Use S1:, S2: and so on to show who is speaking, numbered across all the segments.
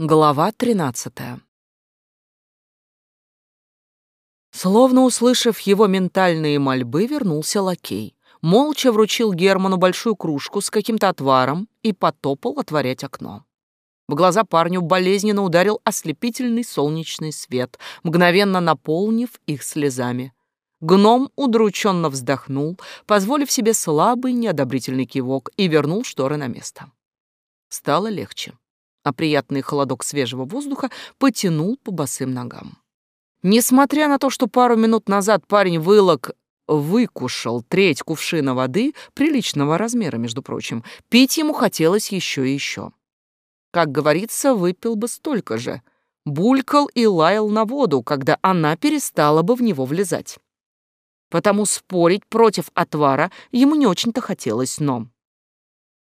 S1: Глава тринадцатая. Словно услышав его ментальные мольбы, вернулся лакей. Молча вручил Герману большую кружку с каким-то отваром и потопал отворять окно. В глаза парню болезненно ударил ослепительный солнечный свет, мгновенно наполнив их слезами. Гном удрученно вздохнул, позволив себе слабый неодобрительный кивок и вернул шторы на место. Стало легче а приятный холодок свежего воздуха потянул по босым ногам. Несмотря на то, что пару минут назад парень вылок выкушал треть кувшина воды, приличного размера, между прочим, пить ему хотелось еще и еще. Как говорится, выпил бы столько же. Булькал и лаял на воду, когда она перестала бы в него влезать. Потому спорить против отвара ему не очень-то хотелось, но...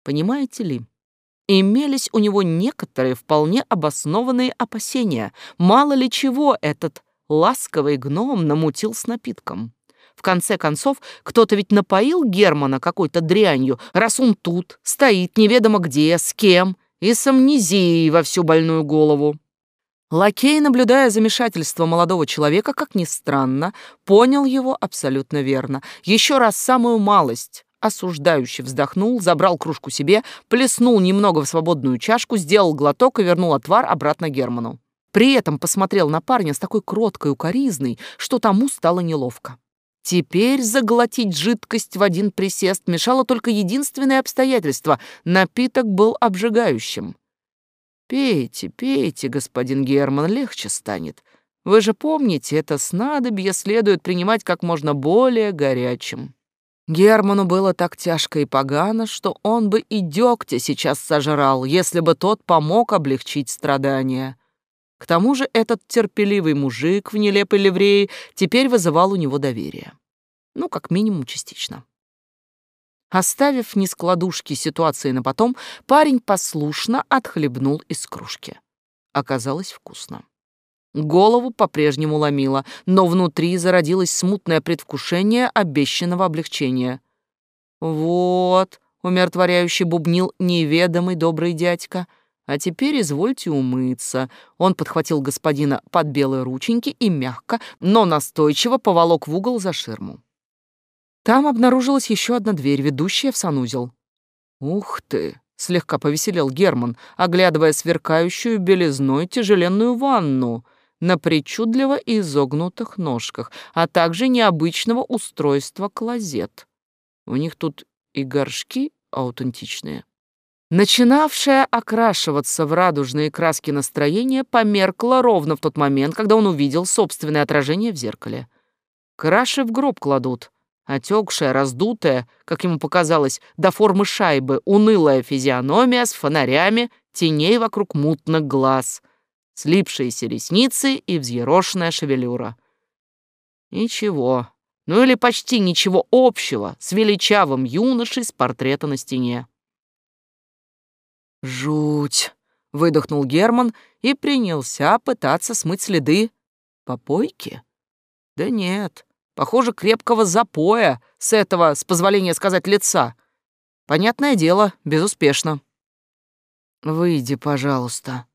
S1: Понимаете ли, имелись у него некоторые вполне обоснованные опасения. Мало ли чего этот ласковый гном намутил с напитком. В конце концов, кто-то ведь напоил Германа какой-то дрянью, раз он тут, стоит неведомо где, с кем, и с амнезией во всю больную голову. Лакей, наблюдая замешательство молодого человека, как ни странно, понял его абсолютно верно. Еще раз самую малость, осуждающе вздохнул, забрал кружку себе, плеснул немного в свободную чашку, сделал глоток и вернул отвар обратно Герману. При этом посмотрел на парня с такой кроткой укоризной, что тому стало неловко. Теперь заглотить жидкость в один присест мешало только единственное обстоятельство — напиток был обжигающим. «Пейте, пейте, господин Герман, легче станет. Вы же помните, это снадобье следует принимать как можно более горячим». Герману было так тяжко и погано, что он бы и дёгтя сейчас сожрал, если бы тот помог облегчить страдания. К тому же этот терпеливый мужик в нелепой ливреи теперь вызывал у него доверие. Ну, как минимум, частично. Оставив нескладушки ситуации на потом, парень послушно отхлебнул из кружки. Оказалось вкусно. Голову по-прежнему ломило, но внутри зародилось смутное предвкушение обещанного облегчения. «Вот», — умиротворяюще бубнил неведомый добрый дядька, «а теперь извольте умыться». Он подхватил господина под белые рученьки и мягко, но настойчиво поволок в угол за ширму. Там обнаружилась еще одна дверь, ведущая в санузел. «Ух ты!» — слегка повеселел Герман, оглядывая сверкающую белизной тяжеленную ванну — на причудливо изогнутых ножках, а также необычного устройства клозет. У них тут и горшки аутентичные. Начинавшее окрашиваться в радужные краски настроение померкло ровно в тот момент, когда он увидел собственное отражение в зеркале. Краши в гроб кладут. Отекшая, раздутая, как ему показалось, до формы шайбы, унылая физиономия с фонарями, теней вокруг мутных глаз — слипшиеся ресницы и взъерошенная шевелюра. Ничего, ну или почти ничего общего с величавым юношей с портрета на стене. «Жуть!» — выдохнул Герман и принялся пытаться смыть следы. «Попойки?» «Да нет, похоже, крепкого запоя с этого, с позволения сказать, лица. Понятное дело, безуспешно». «Выйди, пожалуйста»,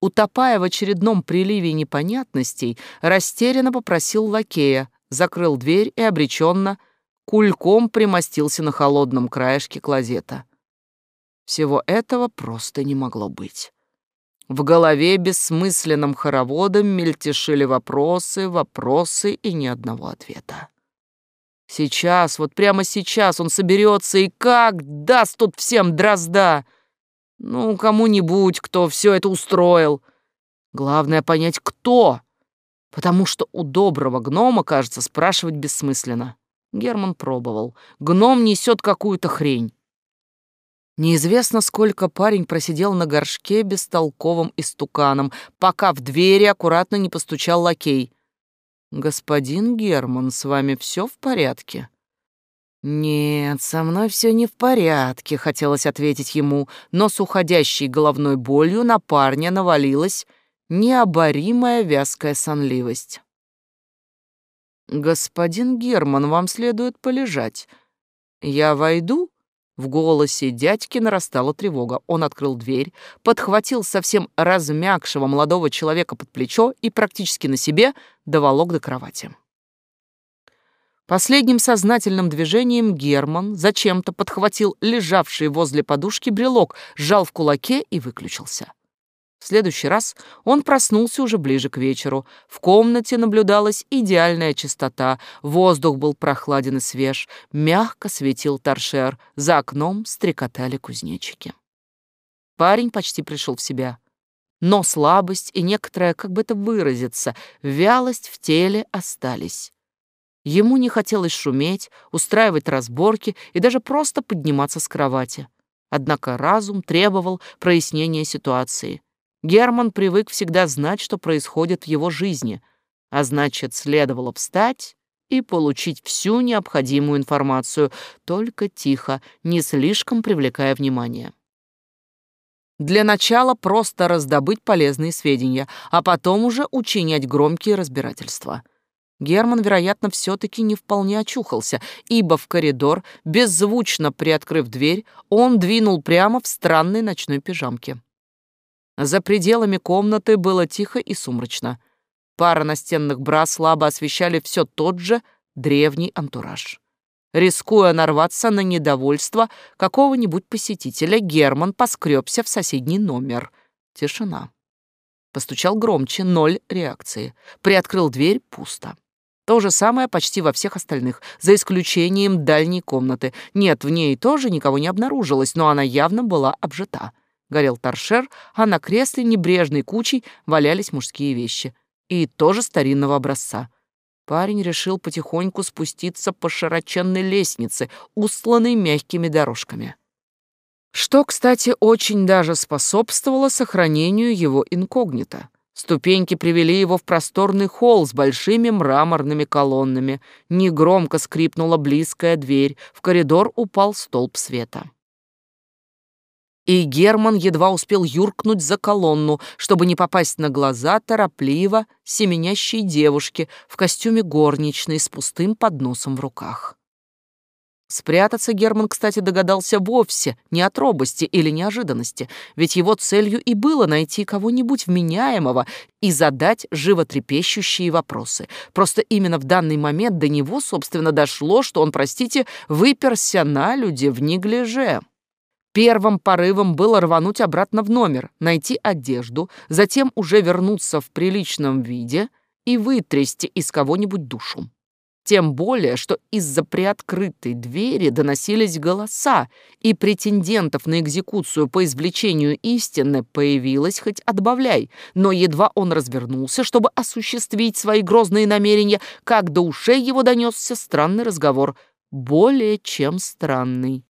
S1: утопая в очередном приливе непонятностей, растерянно попросил лакея, закрыл дверь и обреченно кульком примостился на холодном краешке клозета. Всего этого просто не могло быть. В голове бессмысленным хороводом мельтешили вопросы, вопросы и ни одного ответа. Сейчас, вот прямо сейчас он соберется и как даст тут всем дрозда! Ну, кому-нибудь, кто все это устроил. Главное понять, кто. Потому что у доброго гнома, кажется, спрашивать бессмысленно. Герман пробовал. Гном несет какую-то хрень. Неизвестно, сколько парень просидел на горшке бестолковым истуканом, пока в двери аккуратно не постучал лакей. «Господин Герман, с вами все в порядке?» «Нет, со мной все не в порядке», — хотелось ответить ему, но с уходящей головной болью на парня навалилась необоримая вязкая сонливость. «Господин Герман, вам следует полежать. Я войду В голосе дядьки нарастала тревога. Он открыл дверь, подхватил совсем размякшего молодого человека под плечо и практически на себе доволок до кровати. Последним сознательным движением Герман зачем-то подхватил лежавший возле подушки брелок, сжал в кулаке и выключился. В следующий раз он проснулся уже ближе к вечеру. В комнате наблюдалась идеальная чистота, воздух был прохладен и свеж, мягко светил торшер, за окном стрекотали кузнечики. Парень почти пришел в себя. Но слабость и некоторая, как бы это выразиться, вялость в теле остались. Ему не хотелось шуметь, устраивать разборки и даже просто подниматься с кровати. Однако разум требовал прояснения ситуации. Герман привык всегда знать, что происходит в его жизни, а значит, следовало встать и получить всю необходимую информацию, только тихо, не слишком привлекая внимание. Для начала просто раздобыть полезные сведения, а потом уже учинять громкие разбирательства. Герман, вероятно, все-таки не вполне очухался, ибо в коридор, беззвучно приоткрыв дверь, он двинул прямо в странной ночной пижамке. За пределами комнаты было тихо и сумрачно. Пара настенных бра слабо освещали все тот же древний антураж. Рискуя нарваться на недовольство какого-нибудь посетителя, Герман поскребся в соседний номер. Тишина. Постучал громче, ноль реакции. Приоткрыл дверь, пусто. То же самое почти во всех остальных, за исключением дальней комнаты. Нет, в ней тоже никого не обнаружилось, но она явно была обжита. Горел торшер, а на кресле небрежной кучей валялись мужские вещи. И тоже старинного образца. Парень решил потихоньку спуститься по широченной лестнице, устланной мягкими дорожками. Что, кстати, очень даже способствовало сохранению его инкогнито. Ступеньки привели его в просторный холл с большими мраморными колоннами. Негромко скрипнула близкая дверь, в коридор упал столб света и Герман едва успел юркнуть за колонну, чтобы не попасть на глаза торопливо семенящей девушки в костюме горничной с пустым подносом в руках. Спрятаться Герман, кстати, догадался вовсе не от робости или неожиданности, ведь его целью и было найти кого-нибудь вменяемого и задать животрепещущие вопросы. Просто именно в данный момент до него, собственно, дошло, что он, простите, выперся на люди в неглиже. Первым порывом было рвануть обратно в номер, найти одежду, затем уже вернуться в приличном виде и вытрясти из кого-нибудь душу. Тем более, что из-за приоткрытой двери доносились голоса, и претендентов на экзекуцию по извлечению истины появилось хоть отбавляй, но едва он развернулся, чтобы осуществить свои грозные намерения, как до ушей его донесся странный разговор, более чем странный.